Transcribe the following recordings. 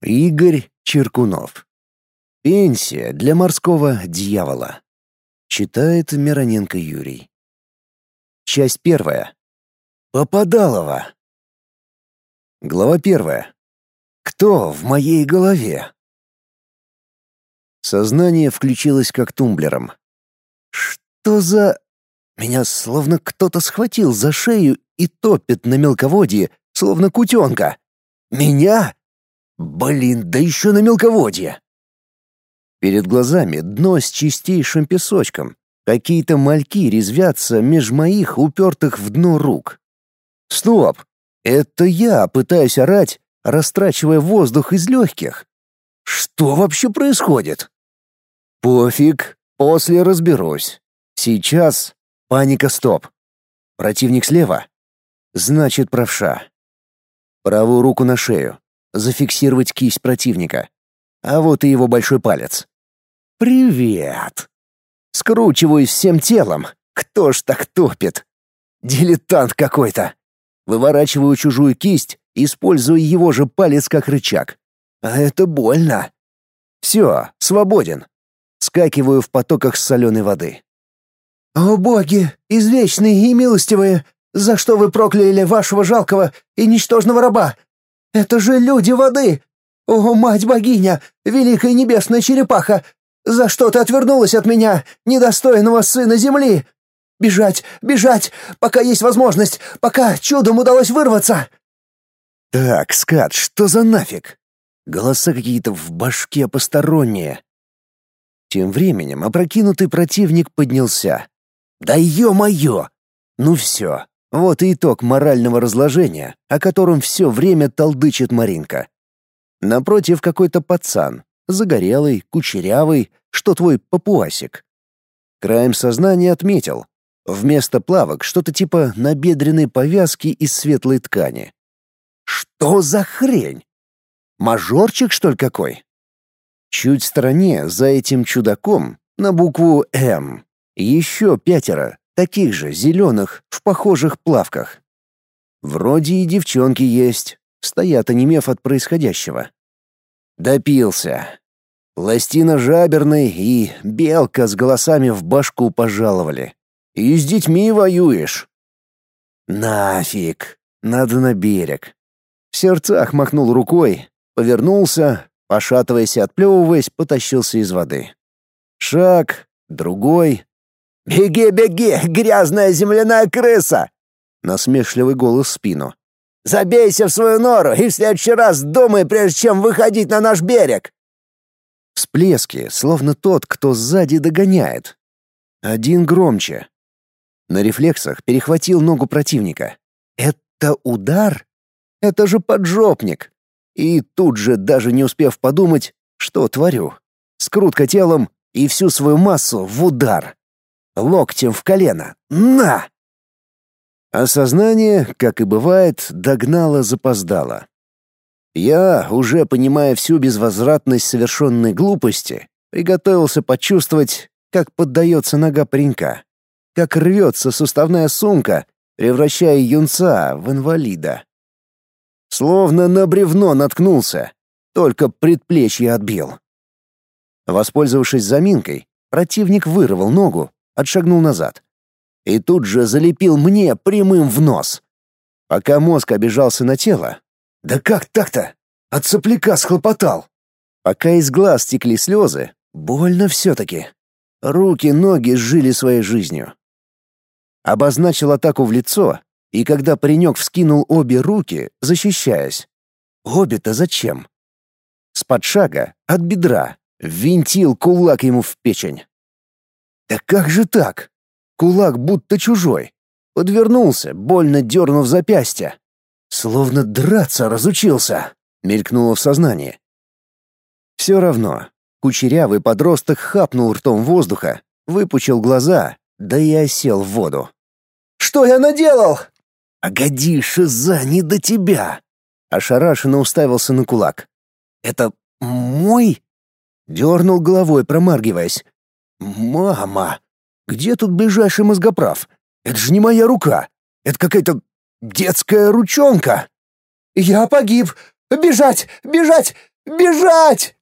Игорь Черкунов. Пенсия для морского дьявола. Читает Мироненко Юрий. Часть первая. Попадалова. Глава первая. Кто в моей голове? Сознание включилось как тумблером. Что за... Меня словно кто-то схватил за шею и топит на мелководье, словно кутенка. Меня? Блин, да еще на мелководье. Перед глазами дно с чистейшим песочком. Какие-то мальки резвятся меж моих упертых в дно рук. Стоп! Это я пытаюсь орать, растрачивая воздух из легких. Что вообще происходит? Пофиг, после разберусь. Сейчас паника стоп. Противник слева. Значит, правша. Правую руку на шею зафиксировать кисть противника. А вот и его большой палец. «Привет!» Скручиваюсь всем телом. Кто ж так топит? Дилетант какой-то. Выворачиваю чужую кисть, используя его же палец как рычаг. А это больно. Все, свободен. Скакиваю в потоках соленой воды. «О боги, извечные и милостивые, за что вы прокляли вашего жалкого и ничтожного раба? Это же люди воды! О, мать-богиня, великая небесная черепаха! За что ты отвернулась от меня, недостойного сына земли? Бежать, бежать, пока есть возможность, пока чудом удалось вырваться!» «Так, скат, что за нафиг? Голоса какие-то в башке посторонние». Тем временем опрокинутый противник поднялся. «Да ё-моё! Ну все, вот и итог морального разложения, о котором все время толдычит Маринка. Напротив какой-то пацан, загорелый, кучерявый, что твой папуасик. Краем сознания отметил. Вместо плавок что-то типа набедренной повязки из светлой ткани. Что за хрень? Мажорчик, что ли, какой? Чуть в стороне, за этим чудаком, на букву «М», еще пятеро, таких же, зеленых, в похожих плавках. Вроде и девчонки есть, стоят онемев от происходящего. Допился. Пластина жаберной и белка с голосами в башку пожаловали. И с детьми воюешь. Нафиг, надо на берег. В сердцах махнул рукой, повернулся, пошатываясь и отплевываясь, потащился из воды. Шаг, другой, «Беги, беги, грязная земляная крыса!» Насмешливый голос в спину. «Забейся в свою нору и в следующий раз думай, прежде чем выходить на наш берег!» Всплески, словно тот, кто сзади догоняет. Один громче. На рефлексах перехватил ногу противника. «Это удар? Это же поджопник!» И тут же, даже не успев подумать, что творю. Скрутка телом и всю свою массу в удар локтем в колено. На! Осознание, как и бывает, догнало-запоздало. Я, уже понимая всю безвозвратность совершенной глупости, приготовился почувствовать, как поддается нога паренька, как рвется суставная сумка, превращая юнца в инвалида. Словно на бревно наткнулся, только предплечье отбил. Воспользовавшись заминкой, противник вырвал ногу, отшагнул назад. И тут же залепил мне прямым в нос. Пока мозг обижался на тело. Да как так-то? От сопляка схлопотал. Пока из глаз текли слезы, больно все-таки. Руки, ноги жили своей жизнью. Обозначил атаку в лицо, и когда паренек вскинул обе руки, защищаясь. Обе-то зачем? С-под шага, от бедра, ввинтил кулак ему в печень. Да как же так? Кулак будто чужой. Подвернулся, больно дернув запястье. Словно драться разучился, мелькнуло в сознании. Все равно. Кучерявый подросток хапнул ртом воздуха, выпучил глаза, да и осел в воду. «Что я наделал?» «Погоди, шиза, не до тебя!» Ошарашенно уставился на кулак. «Это мой?» Дернул головой, промаргиваясь. «Мама! Где тут ближайший мозгоправ? Это же не моя рука! Это какая-то детская ручонка!» «Я погиб! Бежать! Бежать! Бежать!»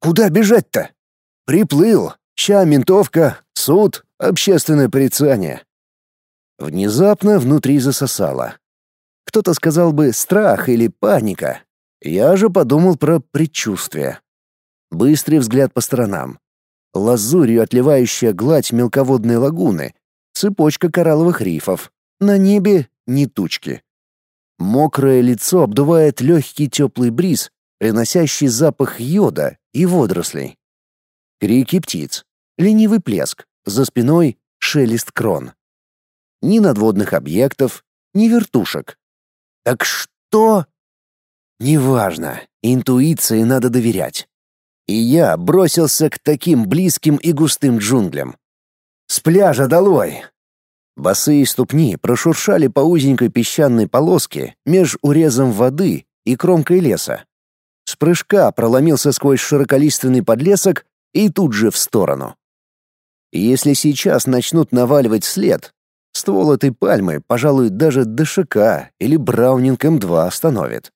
«Куда бежать-то?» «Приплыл. Ща ментовка, суд, общественное порицание». Внезапно внутри засосало. Кто-то сказал бы страх или паника. Я же подумал про предчувствие. Быстрый взгляд по сторонам. Лазурью отливающая гладь мелководной лагуны, цепочка коралловых рифов. На небе ни тучки. Мокрое лицо обдувает легкий теплый бриз, приносящий запах йода и водорослей. Крики птиц, ленивый плеск, за спиной шелест крон. Ни надводных объектов, ни вертушек. Так что? Неважно, интуиции надо доверять. И я бросился к таким близким и густым джунглям. С пляжа долой! Босые ступни прошуршали по узенькой песчаной полоске меж урезом воды и кромкой леса. С прыжка проломился сквозь широколиственный подлесок и тут же в сторону. Если сейчас начнут наваливать след, ствол этой пальмы, пожалуй, даже ДШК или Браунинг М2 остановит.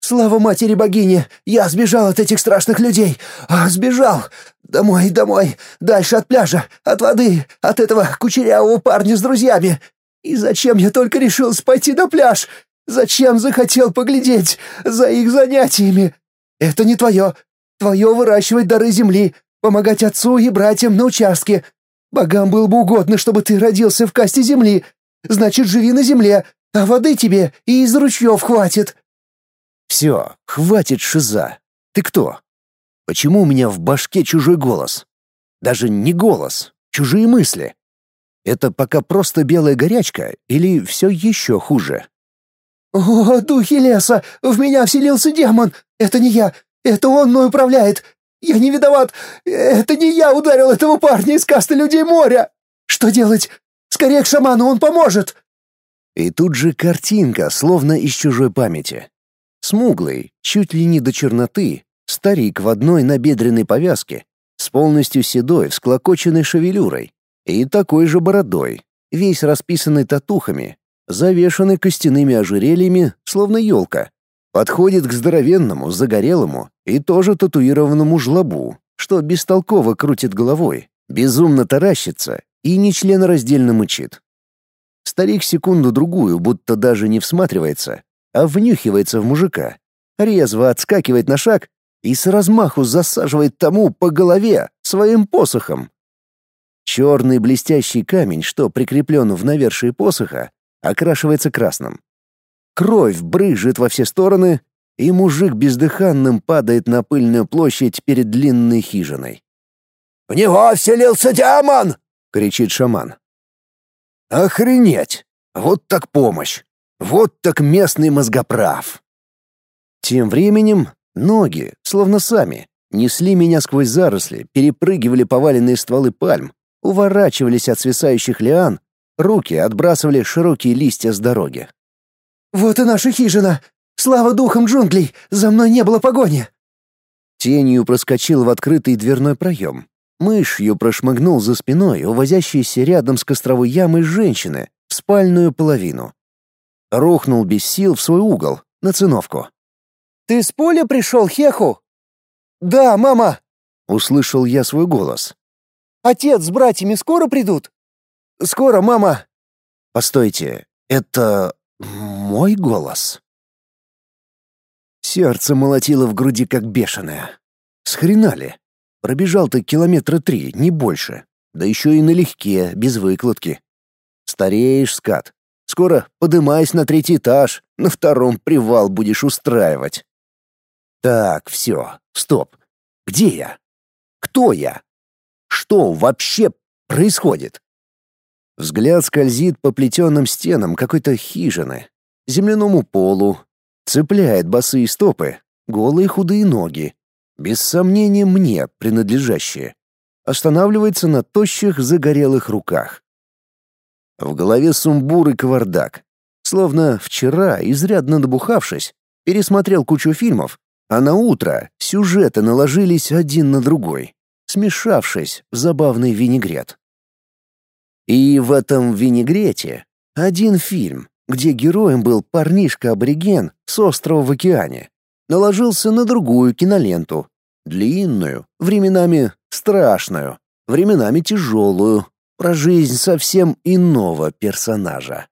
«Слава матери богине! Я сбежал от этих страшных людей! А, сбежал! Домой, домой! Дальше от пляжа, от воды, от этого кучерявого парня с друзьями! И зачем я только решился пойти на пляж? Зачем захотел поглядеть за их занятиями? Это не твое. Твое выращивать дары земли, помогать отцу и братьям на участке. Богам было бы угодно, чтобы ты родился в касте земли. Значит, живи на земле, а воды тебе и из ручьев хватит». «Все, хватит шиза. Ты кто? Почему у меня в башке чужой голос? Даже не голос, чужие мысли. Это пока просто белая горячка или все еще хуже?» «О, духи леса! В меня вселился демон! Это не я! Это он мной управляет! Я не виноват! Это не я ударил этого парня из касты людей моря! Что делать? Скорее к шаману, он поможет!» И тут же картинка, словно из чужой памяти. Смуглый, чуть ли не до черноты, старик в одной набедренной повязке, с полностью седой, всклокоченной шевелюрой и такой же бородой, весь расписанный татухами, завешанный костяными ожерельями, словно елка. Подходит к здоровенному, загорелому и тоже татуированному жлобу, что бестолково крутит головой, безумно таращится и нечленораздельно мычит. Старик секунду-другую будто даже не всматривается, а внюхивается в мужика, резво отскакивает на шаг и с размаху засаживает тому по голове своим посохом. Черный блестящий камень, что прикреплен в навершие посоха, окрашивается красным. Кровь брызжет во все стороны, и мужик бездыханным падает на пыльную площадь перед длинной хижиной. «В него вселился демон!» — кричит шаман. «Охренеть! Вот так помощь! Вот так местный мозгоправ!» Тем временем ноги, словно сами, несли меня сквозь заросли, перепрыгивали поваленные стволы пальм, уворачивались от свисающих лиан Руки отбрасывали широкие листья с дороги. «Вот и наша хижина! Слава духам джунглей! За мной не было погони!» Тенью проскочил в открытый дверной проем. Мышью прошмыгнул за спиной увозящейся рядом с костровой ямой женщины в спальную половину. Рухнул без сил в свой угол, на циновку. «Ты с поля пришел, Хеху?» «Да, мама!» — услышал я свой голос. «Отец с братьями скоро придут?» Скоро, мама!» «Постойте, это мой голос?» Сердце молотило в груди как бешеное. Схрена ли? Пробежал-то километра три, не больше. Да еще и налегке, без выкладки. Стареешь, скат. Скоро подымаясь на третий этаж, на втором привал будешь устраивать. Так, все, стоп. Где я? Кто я? Что вообще происходит? Взгляд скользит по плетеным стенам какой-то хижины, земляному полу, цепляет босые стопы, голые худые ноги, без сомнения мне принадлежащие. Останавливается на тощих загорелых руках. В голове сумбур и кавардак. Словно вчера, изрядно набухавшись, пересмотрел кучу фильмов, а на утро сюжеты наложились один на другой, смешавшись в забавный винегрет. И в этом винегрете один фильм, где героем был парнишка-абориген с острова в океане. наложился на другую киноленту. Длинную, временами страшную, временами тяжелую, про жизнь совсем иного персонажа.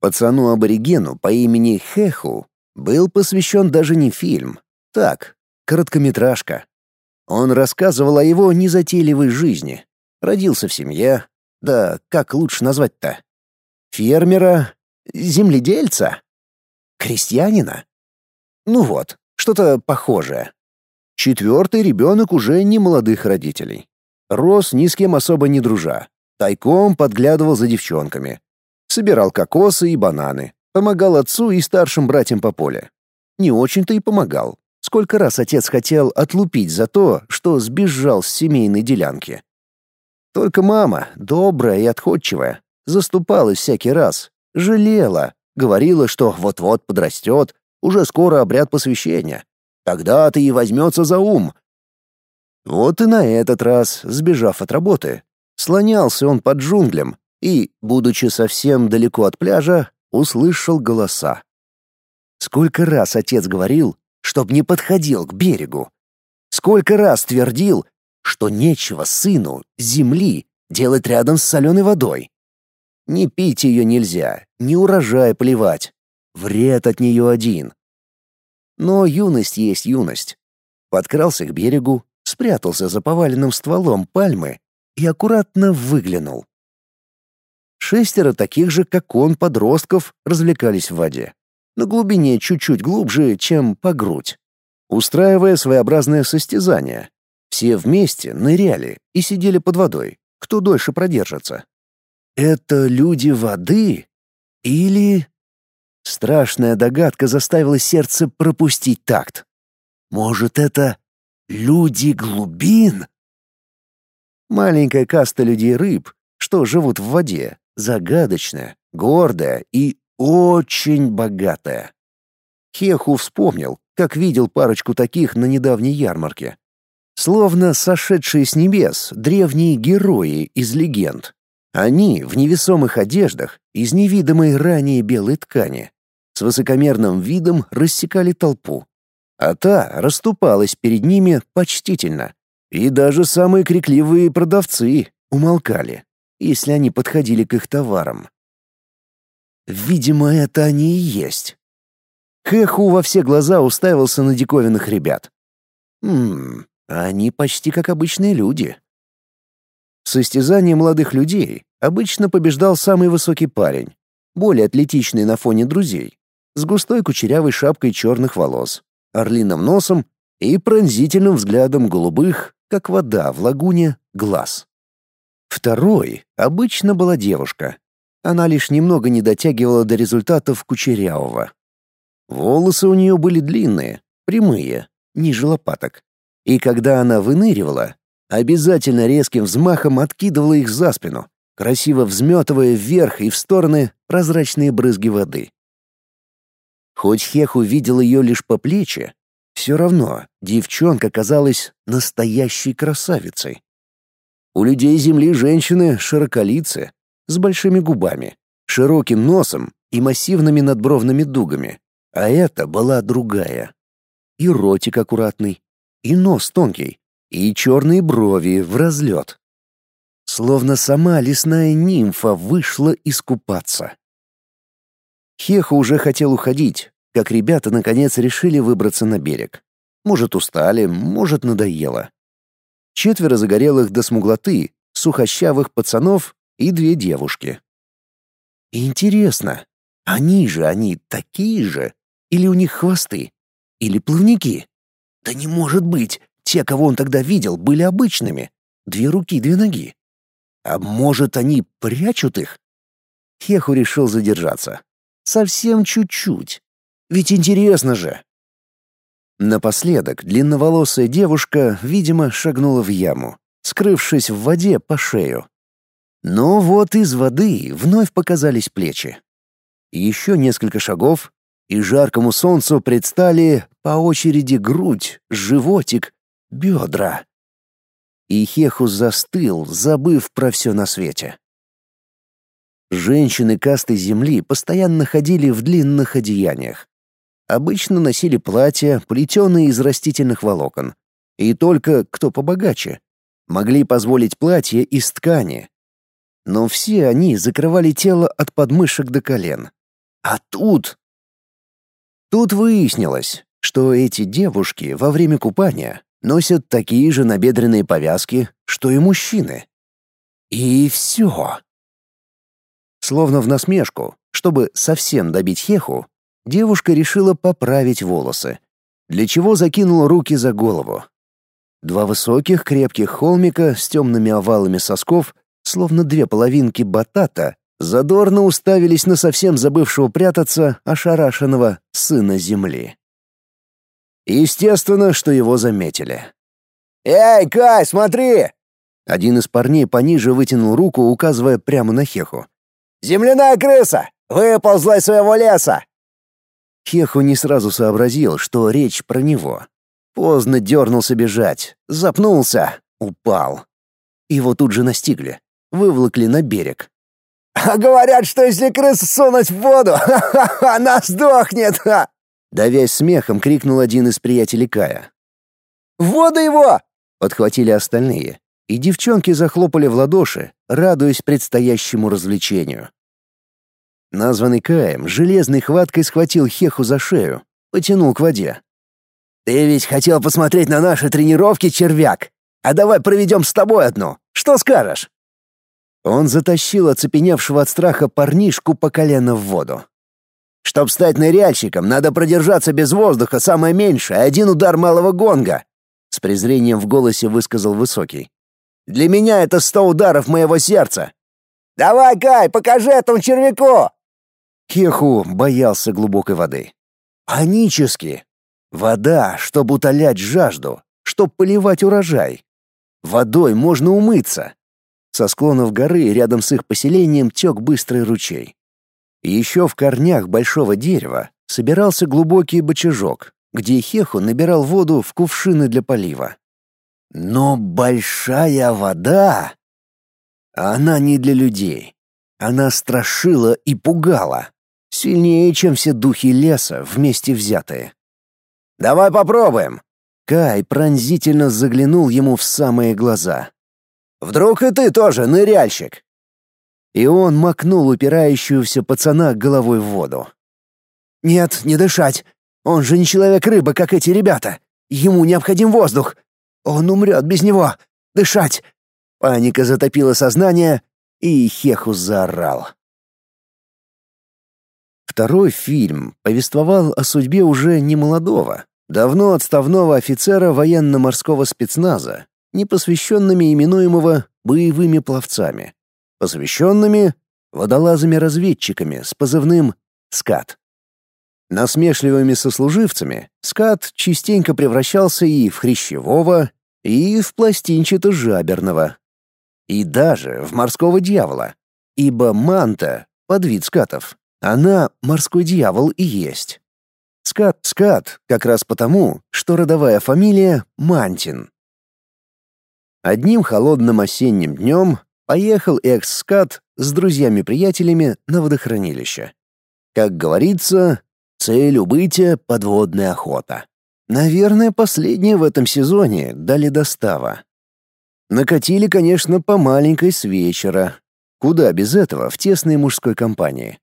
Пацану-аборигену по имени Хеху был посвящен даже не фильм, так, короткометражка. Он рассказывал о его незатейливой жизни. Родился в семье, да как лучше назвать-то? Фермера, земледельца, крестьянина. Ну вот, что-то похожее. Четвертый ребенок уже не молодых родителей. Рос ни с кем особо не дружа. Тайком подглядывал за девчонками. Собирал кокосы и бананы. Помогал отцу и старшим братьям по поле. Не очень-то и помогал. Сколько раз отец хотел отлупить за то, что сбежал с семейной делянки. Только мама, добрая и отходчивая, заступалась всякий раз, жалела, говорила, что вот-вот подрастет, уже скоро обряд посвящения. Тогда-то и возьмется за ум. Вот и на этот раз, сбежав от работы, слонялся он под джунглям и, будучи совсем далеко от пляжа, услышал голоса. Сколько раз отец говорил, чтоб не подходил к берегу. Сколько раз твердил, что нечего сыну земли делать рядом с соленой водой. Не пить ее нельзя, не урожай поливать. Вред от нее один. Но юность есть юность. Подкрался к берегу, спрятался за поваленным стволом пальмы и аккуратно выглянул. Шестеро таких же, как он, подростков, развлекались в воде. На глубине чуть-чуть глубже, чем по грудь. Устраивая своеобразное состязание. Все вместе ныряли и сидели под водой, кто дольше продержится. Это люди воды? Или... Страшная догадка заставила сердце пропустить такт. Может, это люди глубин? Маленькая каста людей-рыб, что живут в воде, загадочная, гордая и очень богатая. Хеху вспомнил, как видел парочку таких на недавней ярмарке. Словно сошедшие с небес древние герои из легенд. Они в невесомых одеждах из невидимой ранее белой ткани с высокомерным видом рассекали толпу, а та расступалась перед ними почтительно, и даже самые крикливые продавцы умолкали, если они подходили к их товарам. Видимо, это они и есть. Хэху во все глаза уставился на диковинных ребят. Хм, они почти как обычные люди. В состязании молодых людей обычно побеждал самый высокий парень, более атлетичный на фоне друзей, с густой кучерявой шапкой черных волос, орлиным носом и пронзительным взглядом голубых, как вода в лагуне, глаз. Второй обычно была девушка. Она лишь немного не дотягивала до результатов кучерявого. Волосы у нее были длинные, прямые, ниже лопаток. И когда она выныривала, обязательно резким взмахом откидывала их за спину, красиво взметывая вверх и в стороны прозрачные брызги воды. Хоть Хех увидел ее лишь по плечи, все равно девчонка казалась настоящей красавицей. У людей Земли женщины широколицы, с большими губами, широким носом и массивными надбровными дугами, а это была другая. И ротик аккуратный, и нос тонкий, и черные брови в разлет. Словно сама лесная нимфа вышла искупаться. Хеха уже хотел уходить, как ребята наконец решили выбраться на берег. Может, устали, может, надоело. Четверо загорелых до смуглоты, сухощавых пацанов и две девушки. Интересно, они же они такие же? Или у них хвосты? Или плавники? Да не может быть! Те, кого он тогда видел, были обычными. Две руки, две ноги. А может, они прячут их? Хеху решил задержаться. Совсем чуть-чуть. Ведь интересно же. Напоследок длинноволосая девушка, видимо, шагнула в яму, скрывшись в воде по шею. Но вот из воды вновь показались плечи. Еще несколько шагов, и жаркому солнцу предстали по очереди грудь, животик, бедра. И Хехус застыл, забыв про все на свете. Женщины касты земли постоянно ходили в длинных одеяниях. Обычно носили платья, плетеные из растительных волокон. И только кто побогаче. Могли позволить платье из ткани. Но все они закрывали тело от подмышек до колен. А тут... Тут выяснилось, что эти девушки во время купания носят такие же набедренные повязки, что и мужчины. И все. Словно в насмешку, чтобы совсем добить Хеху, девушка решила поправить волосы, для чего закинула руки за голову. Два высоких крепких холмика с темными овалами сосков, словно две половинки батата, задорно уставились на совсем забывшего прятаться ошарашенного сына земли. Естественно, что его заметили. «Эй, Кай, смотри!» Один из парней пониже вытянул руку, указывая прямо на Хеху. «Земляная крыса! Выползла из своего леса!» Хеху не сразу сообразил, что речь про него. Поздно дернулся бежать, запнулся, упал. Его тут же настигли, выволокли на берег. «А говорят, что если крысу сунуть в воду, она сдохнет!» Давясь смехом, крикнул один из приятелей Кая. «В воду его!» — подхватили остальные, и девчонки захлопали в ладоши, радуясь предстоящему развлечению. Названный Каем железной хваткой схватил Хеху за шею, потянул к воде. «Ты ведь хотел посмотреть на наши тренировки, червяк? А давай проведем с тобой одну. Что скажешь?» Он затащил оцепеневшего от страха парнишку по колено в воду. Чтоб стать ныряльщиком, надо продержаться без воздуха самое меньшее один удар малого гонга, с презрением в голосе высказал высокий. Для меня это сто ударов моего сердца. Давай, Кай, покажи этому червяку. Кеху боялся глубокой воды. Панически. Вода, чтобы утолять жажду, чтобы поливать урожай. Водой можно умыться. Со склонов горы рядом с их поселением тек быстрый ручей. Еще в корнях большого дерева собирался глубокий бочажок, где Хеху набирал воду в кувшины для полива. Но большая вода... Она не для людей. Она страшила и пугала. Сильнее, чем все духи леса вместе взятые. «Давай попробуем!» Кай пронзительно заглянул ему в самые глаза. «Вдруг и ты тоже ныряльщик?» и он макнул упирающегося пацана головой в воду. «Нет, не дышать. Он же не человек-рыба, как эти ребята. Ему необходим воздух. Он умрет без него. Дышать!» Паника затопила сознание, и Хехус заорал. Второй фильм повествовал о судьбе уже немолодого, давно отставного офицера военно-морского спецназа, непосвященными именуемого «боевыми пловцами» посвященными водолазами-разведчиками с позывным «Скат». Насмешливыми сослуживцами Скат частенько превращался и в хрящевого, и в пластинчато-жаберного, и даже в морского дьявола, ибо манта — подвид скатов, она морской дьявол и есть. Скат-скат как раз потому, что родовая фамилия — Мантин. Одним холодным осенним днем поехал экс-скат с друзьями-приятелями на водохранилище. Как говорится, цель убытия — подводная охота. Наверное, последняя в этом сезоне дали достава. Накатили, конечно, по маленькой с вечера. Куда без этого в тесной мужской компании.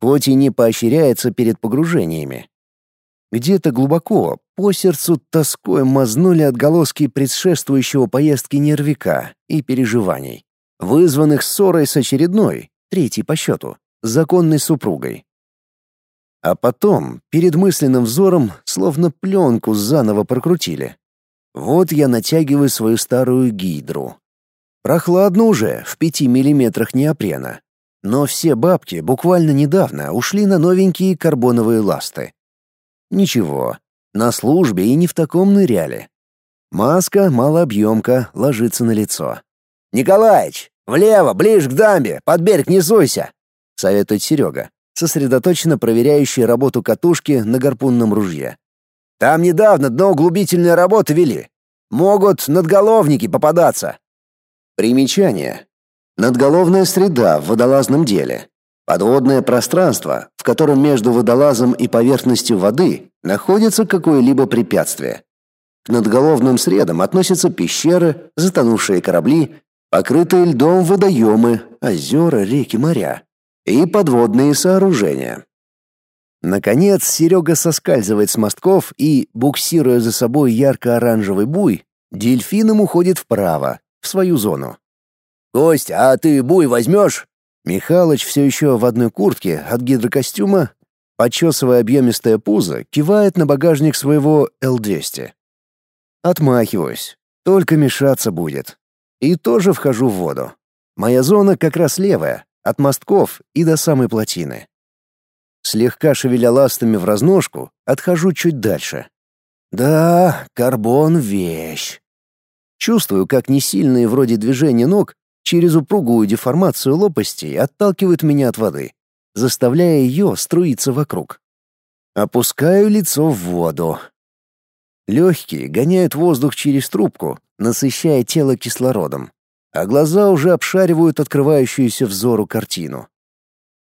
Хоть и не поощряется перед погружениями. Где-то глубоко по сердцу тоской мазнули отголоски предшествующего поездки нервика и переживаний вызванных ссорой с очередной, третьей по счету, законной супругой. А потом, перед мысленным взором, словно пленку заново прокрутили. Вот я натягиваю свою старую гидру. Прохладно уже, в пяти миллиметрах неопрена. Но все бабки буквально недавно ушли на новенькие карбоновые ласты. Ничего, на службе и не в таком ныряли. Маска малообъемка ложится на лицо. «Николаич, влево, ближе к дамбе, под берег не суйся!» — советует Серега, сосредоточенно проверяющий работу катушки на гарпунном ружье. «Там недавно дноуглубительные работы вели. Могут надголовники попадаться». Примечание. Надголовная среда в водолазном деле. Подводное пространство, в котором между водолазом и поверхностью воды находится какое-либо препятствие. К надголовным средам относятся пещеры, затонувшие корабли, покрытые льдом водоемы, озера, реки, моря и подводные сооружения. Наконец, Серега соскальзывает с мостков и, буксируя за собой ярко-оранжевый буй, дельфином уходит вправо, в свою зону. «Кость, а ты буй возьмешь?» Михалыч все еще в одной куртке от гидрокостюма, почесывая объемистое пузо, кивает на багажник своего Л-200. Отмахиваюсь. Только мешаться будет. И тоже вхожу в воду. Моя зона как раз левая, от мостков и до самой плотины. Слегка шевеля ластами в разножку, отхожу чуть дальше. Да, карбон — вещь. Чувствую, как несильные вроде движения ног через упругую деформацию лопастей отталкивают меня от воды, заставляя ее струиться вокруг. Опускаю лицо в воду. Легкие гоняют воздух через трубку, насыщая тело кислородом, а глаза уже обшаривают открывающуюся взору картину.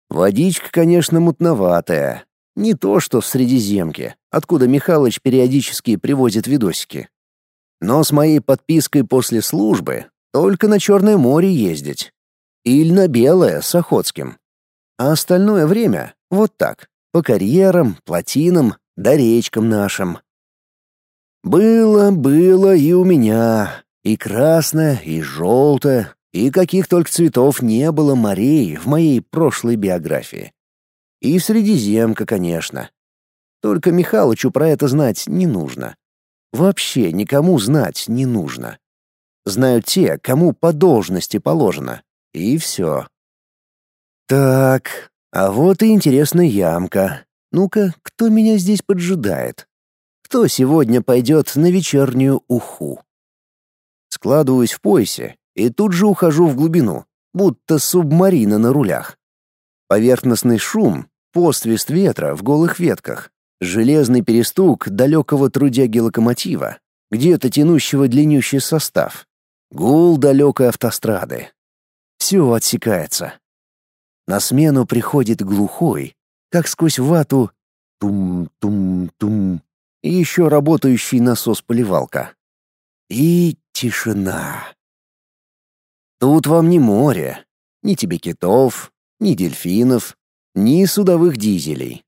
Водичка, конечно, мутноватая. Не то, что в Средиземке, откуда Михалыч периодически привозит видосики. Но с моей подпиской после службы только на Черное море ездить. Или на Белое с Охотским. А остальное время вот так, по карьерам, плотинам, да речкам нашим. Было, было и у меня. И красное, и желтое, и каких только цветов не было морей в моей прошлой биографии. И Средиземка, конечно. Только Михалычу про это знать не нужно. Вообще никому знать не нужно. Знают те, кому по должности положено. И все. Так, а вот и интересная ямка. Ну-ка, кто меня здесь поджидает? Кто сегодня пойдет на вечернюю уху? Складываюсь в поясе и тут же ухожу в глубину, будто субмарина на рулях. Поверхностный шум, посвист ветра в голых ветках, железный перестук далекого трудяги локомотива, где-то тянущего длиннющий состав, гул далекой автострады. Все отсекается. На смену приходит глухой, как сквозь вату, тум-тум-тум, и еще работающий насос-поливалка. И тишина. Тут вам не море, ни тебе китов, ни дельфинов, ни судовых дизелей.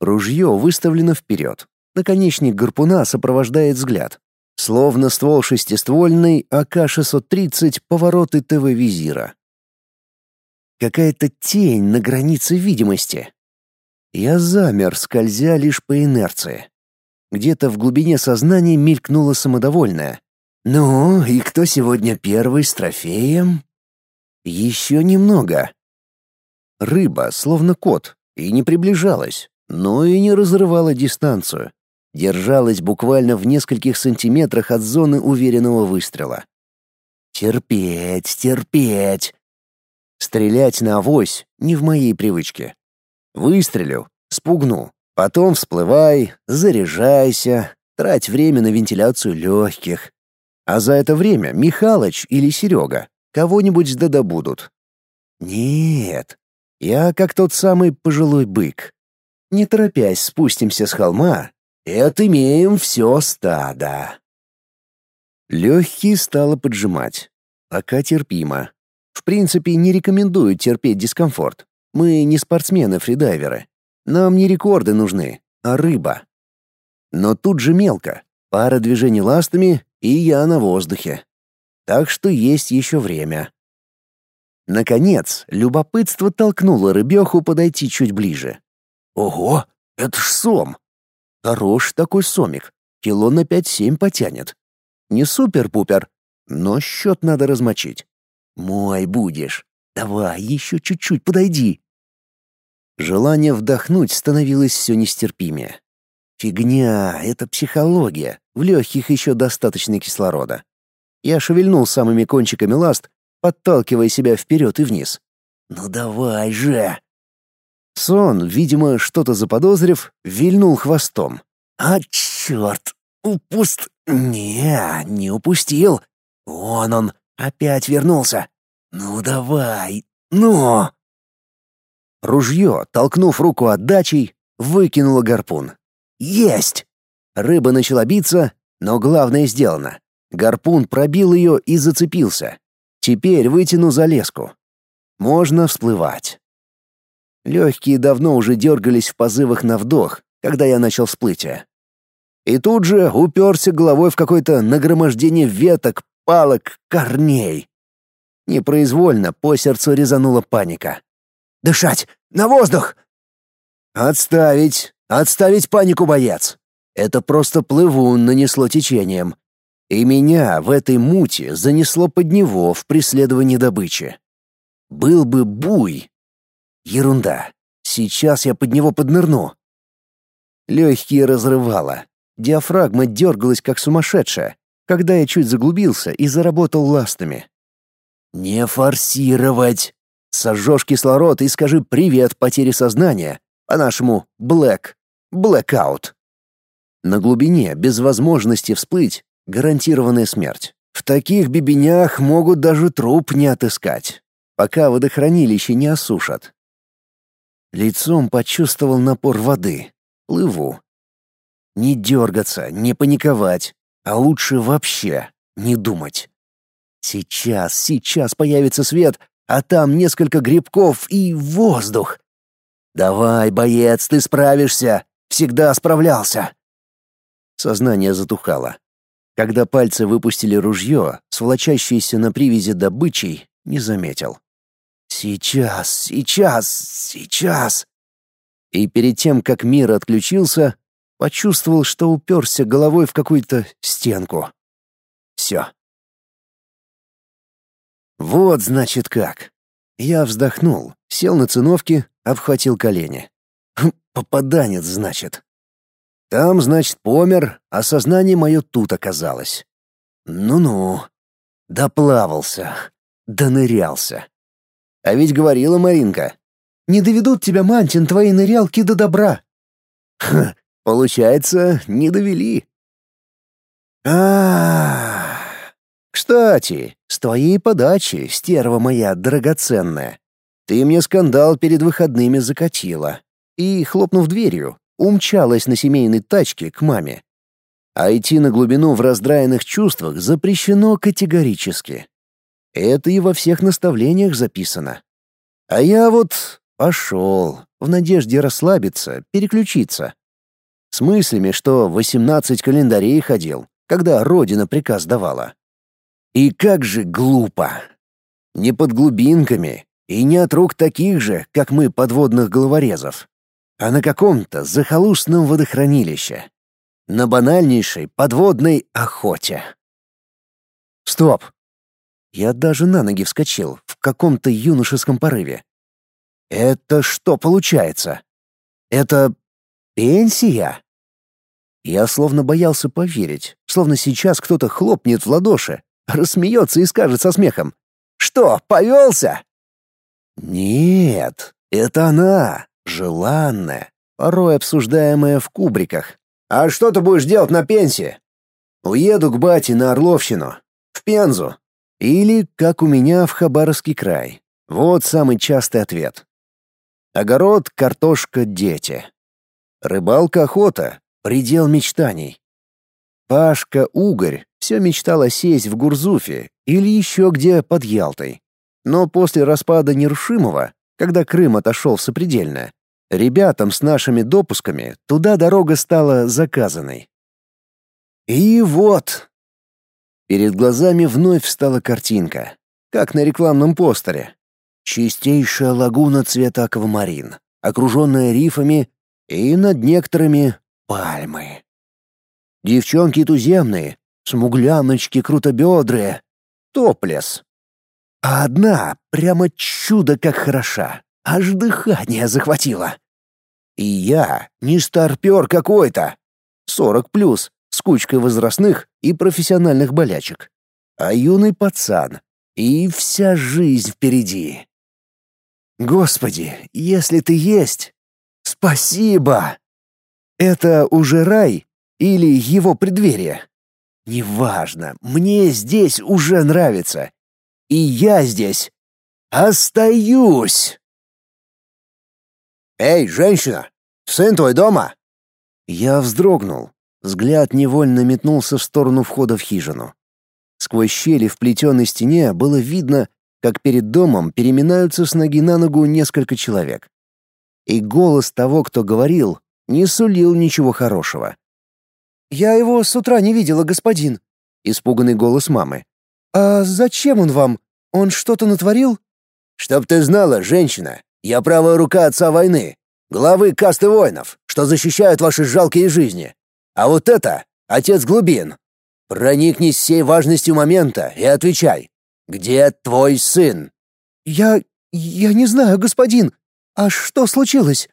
Ружье выставлено вперед. Наконечник гарпуна сопровождает взгляд. Словно ствол шестиствольный АК-630 повороты ТВ-визира. Какая-то тень на границе видимости. Я замер, скользя лишь по инерции. Где-то в глубине сознания мелькнуло самодовольное. «Ну, и кто сегодня первый с трофеем?» «Еще немного». Рыба, словно кот, и не приближалась, но и не разрывала дистанцию. Держалась буквально в нескольких сантиметрах от зоны уверенного выстрела. «Терпеть, терпеть!» Стрелять на авось не в моей привычке. Выстрелю, спугну, потом всплывай, заряжайся, трать время на вентиляцию легких, а за это время Михалыч или Серега кого-нибудь да добудут. Нет, я как тот самый пожилой бык. Не торопясь спустимся с холма и отымеем все стадо. Легкие стало поджимать. Пока терпимо. В принципе, не рекомендую терпеть дискомфорт. Мы не спортсмены-фридайверы. Нам не рекорды нужны, а рыба. Но тут же мелко. Пара движений ластами, и я на воздухе. Так что есть еще время. Наконец, любопытство толкнуло рыбеху подойти чуть ближе. Ого, это ж сом. Хорош такой сомик, кило на пять-семь потянет. Не супер-пупер, но счет надо размочить. Мой будешь. Давай, еще чуть-чуть подойди. Желание вдохнуть становилось все нестерпимее. Фигня, это психология. В легких еще достаточно кислорода. Я шевельнул самыми кончиками ласт, подталкивая себя вперед и вниз. «Ну давай же!» Сон, видимо, что-то заподозрив, вильнул хвостом. «А черт! Упуст... Не, не упустил. Вон он, опять вернулся. Ну давай, ну!» Ружье, толкнув руку отдачей, выкинуло гарпун. Есть! Рыба начала биться, но главное сделано. Гарпун пробил ее и зацепился. Теперь вытяну за леску. Можно всплывать. Легкие давно уже дергались в позывах на вдох, когда я начал всплытие. И тут же уперся головой в какое-то нагромождение веток, палок, корней. Непроизвольно по сердцу резанула паника. «Дышать! На воздух!» «Отставить! Отставить панику, боец! Это просто плывун нанесло течением. И меня в этой мути занесло под него в преследовании добычи. Был бы буй. Ерунда. Сейчас я под него поднырну. Легкие разрывало. Диафрагма дергалась как сумасшедшая, когда я чуть заглубился и заработал ластами. «Не форсировать!» Сожжешь кислород и скажи «привет» потере сознания, по-нашему «блэк», «блэкаут». На глубине, без возможности всплыть, гарантированная смерть. В таких бибенях могут даже труп не отыскать, пока водохранилище не осушат. Лицом почувствовал напор воды. Плыву. Не дергаться, не паниковать, а лучше вообще не думать. Сейчас, сейчас появится свет, а там несколько грибков и воздух. Давай, боец, ты справишься. Всегда справлялся. Сознание затухало. Когда пальцы выпустили ружье, сволочащееся на привязи добычей, не заметил. «Сейчас, сейчас, сейчас!» И перед тем, как мир отключился, почувствовал, что уперся головой в какую-то стенку. Все. Вот, значит, как. Я вздохнул, сел на циновке, обхватил колени. Хм, попаданец, значит. Там, значит, помер, а сознание мое тут оказалось. Ну-ну. Доплавался. Донырялся. А ведь говорила Маринка. Не доведут тебя, Мантин, твои нырялки до добра. Ха, получается, не довели. А, Кстати, с твоей подачи, стерва моя драгоценная, ты мне скандал перед выходными закатила. И, хлопнув дверью, умчалась на семейной тачке к маме. А идти на глубину в раздраенных чувствах запрещено категорически. Это и во всех наставлениях записано. А я вот пошел, в надежде расслабиться, переключиться. С мыслями, что 18 календарей ходил, когда Родина приказ давала. И как же глупо. Не под глубинками и не от рук таких же, как мы, подводных головорезов а на каком-то захолустном водохранилище. На банальнейшей подводной охоте. Стоп! Я даже на ноги вскочил в каком-то юношеском порыве. Это что получается? Это пенсия? Я словно боялся поверить, словно сейчас кто-то хлопнет в ладоши, рассмеется и скажет со смехом. «Что, повелся?» «Нет, это она, желанное, порой обсуждаемое в кубриках. «А что ты будешь делать на пенсии?» «Уеду к бате на Орловщину, в Пензу. Или, как у меня, в Хабаровский край. Вот самый частый ответ. Огород, картошка, дети. Рыбалка-охота — предел мечтаний. Пашка-угорь все мечтал осесть в Гурзуфе или еще где под Ялтой. Но после распада Нерушимого, когда Крым отошел в сопредельное, Ребятам с нашими допусками туда дорога стала заказанной. И вот... Перед глазами вновь встала картинка, как на рекламном постере. Чистейшая лагуна цвета аквамарин, окруженная рифами и над некоторыми пальмы. Девчонки туземные, смугляночки крутобедрые, топлес. А одна прямо чудо как хороша. Аж дыхание захватило. И я не старпер какой-то. Сорок плюс, с кучкой возрастных и профессиональных болячек. А юный пацан. И вся жизнь впереди. Господи, если ты есть, спасибо! Это уже рай или его преддверие? Неважно, мне здесь уже нравится. И я здесь остаюсь. «Эй, женщина! Сын твой дома?» Я вздрогнул. Взгляд невольно метнулся в сторону входа в хижину. Сквозь щели в плетеной стене было видно, как перед домом переминаются с ноги на ногу несколько человек. И голос того, кто говорил, не сулил ничего хорошего. «Я его с утра не видела, господин», — испуганный голос мамы. «А зачем он вам? Он что-то натворил?» «Чтоб ты знала, женщина, я правая рука отца войны, главы касты воинов, что защищают ваши жалкие жизни. А вот это — отец глубин. Проникнись всей важностью момента и отвечай. Где твой сын?» «Я... я не знаю, господин. А что случилось?»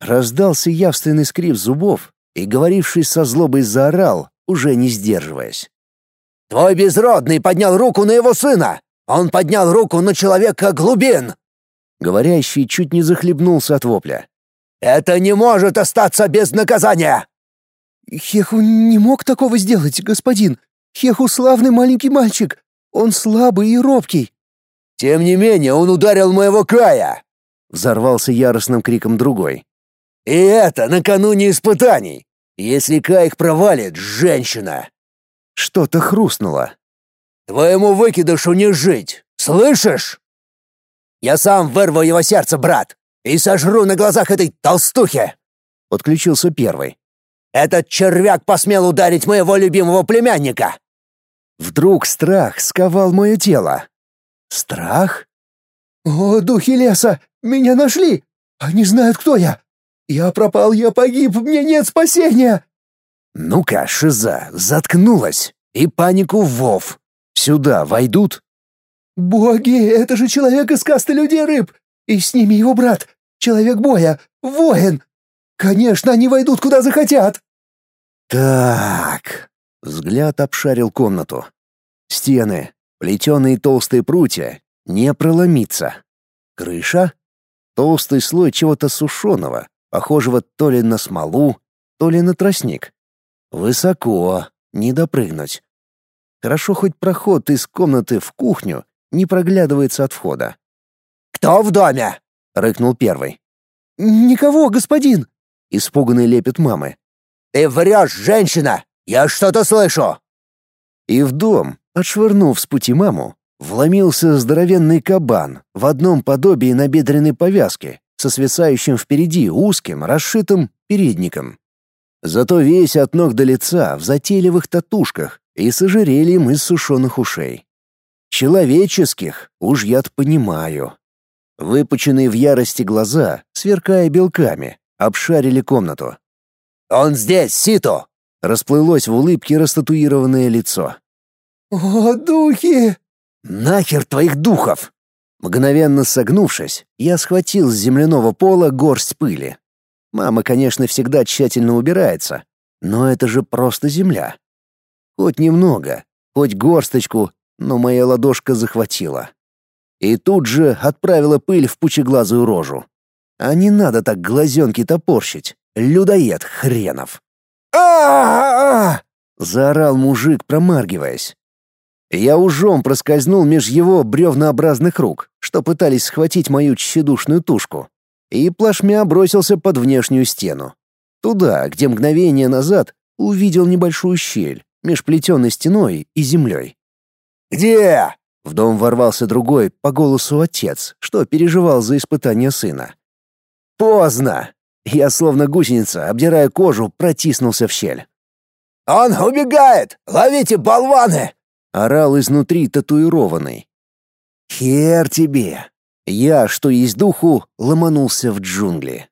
Раздался явственный скрип зубов, и говоривший со злобой заорал, уже не сдерживаясь. «Твой безродный поднял руку на его сына! Он поднял руку на человека глубин!» Говорящий чуть не захлебнулся от вопля. «Это не может остаться без наказания!» «Хеху не мог такого сделать, господин. Хеху славный маленький мальчик. Он слабый и робкий». «Тем не менее он ударил моего Кая!» Взорвался яростным криком другой. «И это накануне испытаний! Если Кай их провалит, женщина!» Что-то хрустнуло. «Твоему выкидышу не жить! Слышишь?» «Я сам вырву его сердце, брат, и сожру на глазах этой толстухи!» Подключился первый. «Этот червяк посмел ударить моего любимого племянника!» Вдруг страх сковал мое тело. Страх? «О, духи леса! Меня нашли! Они знают, кто я! Я пропал, я погиб, мне нет спасения!» «Ну-ка, Шиза, заткнулась! И панику Вов! Сюда войдут?» «Боги, это же человек из касты людей-рыб! И с ними его брат, человек боя, воин! Конечно, они войдут куда захотят!» «Так...» — взгляд обшарил комнату. Стены, плетеные толстые прутья, не проломиться. Крыша? Толстый слой чего-то сушеного, похожего то ли на смолу, то ли на тростник. Высоко, не допрыгнуть. Хорошо хоть проход из комнаты в кухню не проглядывается от входа. «Кто в доме?» — рыкнул первый. «Никого, господин!» — испуганный лепет мамы. «Ты врешь, женщина! Я что-то слышу!» И в дом, отшвырнув с пути маму, вломился здоровенный кабан в одном подобии набедренной повязки со свисающим впереди узким, расшитым передником. Зато весь от ног до лица в затейливых татушках и с ожерельем из сушеных ушей. Человеческих, уж я понимаю. Выпученные в ярости глаза, сверкая белками, обшарили комнату. «Он здесь, Сито!» — расплылось в улыбке растатуированное лицо. «О, духи!» «Нахер твоих духов!» Мгновенно согнувшись, я схватил с земляного пола горсть пыли. Мама, конечно, всегда тщательно убирается, но это же просто земля. Хоть немного, хоть горсточку, но моя ладошка захватила. И тут же отправила пыль в пучеглазую рожу. А не надо так глазенки топорщить, людоед хренов. а заорал мужик, промаргиваясь. Я ужом проскользнул меж его бревнообразных рук, что пытались схватить мою тщедушную тушку, и плашмя бросился под внешнюю стену. Туда, где мгновение назад увидел небольшую щель меж плетеной стеной и землей. «Где?» — в дом ворвался другой, по голосу отец, что переживал за испытание сына. «Поздно!» Я, словно гусеница, обдирая кожу, протиснулся в щель. «Он убегает! Ловите болваны!» — орал изнутри татуированный. «Хер тебе!» Я, что есть духу, ломанулся в джунгли.